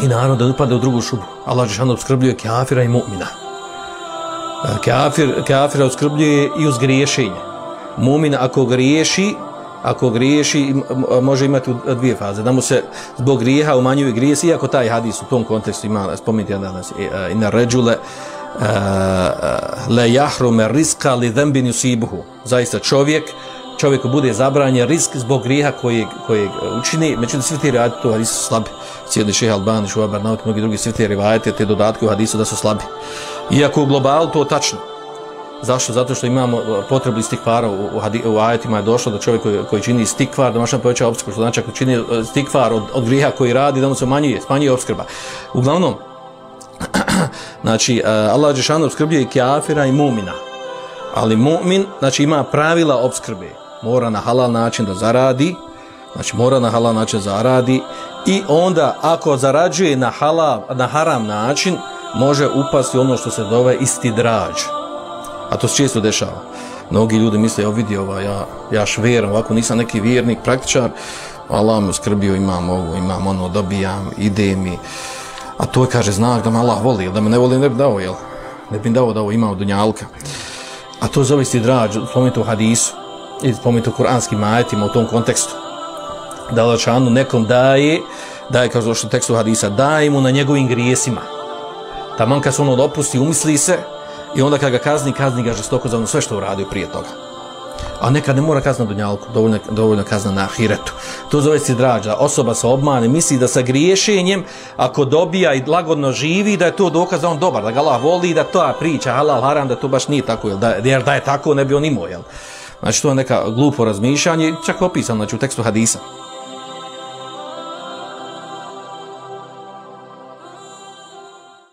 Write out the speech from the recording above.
I narod da ne u drugu šubu. Allah Žešan obskrbljuje kafira i mu'mina. E, kafir, kafira obskrbljuje i uz griješenje. Mu'min ako griješi, ako griješi, može imati dvije faze. Da mu se zbog grijeha umanjuje grijes, iako taj hadis u tom kontekstu ima, spomenuti jedan danas, e, e, i na ređule, le jahrume riska li dhembin yusibuhu. Zaista čovjek, čovjeku bude zabranjen risk zbog grijeha kojeg, kojeg učini, međutim svi ti rivajati to hadisu slabi. Cijeli šeha Albani, Šuabar, nauti, mnogi drugi, svi ti rivajati, te dodatke u hadisu da su slabi. Iako u globalu to tačno. Zašto? Zato što imamo e, potrebu istikvara u, u, u ajetima je došlo da čovjek koji, koji čini istikvar, da mašan poveća obskrbu, što znači ako čini e, istikvar od, od griha koji radi, da mu se manjuje, smanjuje obskrba. Uglavnom, znači, e, Allah Đešanu obskrbljuje i kjafira i mumina. Ali mumin, znači, ima pravila obskrbe mora na halal način da zaradi, znači mora na halal način zaradi i onda ako zarađuje na halal, na haram način, može upasti ono što se zove isti drađ. A to se često dešava. Mnogi ljudi misle, ja vidi ova, ja, ja šveram, ovako nisam neki vjernik, praktičar, Allah me skrbio, imam ovo, imam ono, dobijam, ide mi. A to je, kaže, znak da me Allah voli, da me ne voli, ne bi dao, jel? Ne bi dao da ovo ima od dunjalka. A to zove isti drađ, spomenuti u hadisu i spomenuti u kuranskim ajetima u tom kontekstu da Lačanu nekom daje daje kao što u tekstu hadisa daje mu na njegovim grijesima Taman kad se ono dopusti umisli se i onda kad ga kazni kazni ga žestoko za ono sve što uradio prije toga a nekad ne mora kazna dunjalku dovoljno, dovoljno kazna na ahiretu to zove se drađa osoba sa obmane misli da sa griješenjem ako dobija i lagodno živi da je to dokaz da on dobar da ga Allah voli da to priča halal haram da to baš nije tako jel? Da, jer da je tako ne bi on imao jel? Znači to je neka glupo razmišljanje, čak opisano znači, u tekstu hadisa.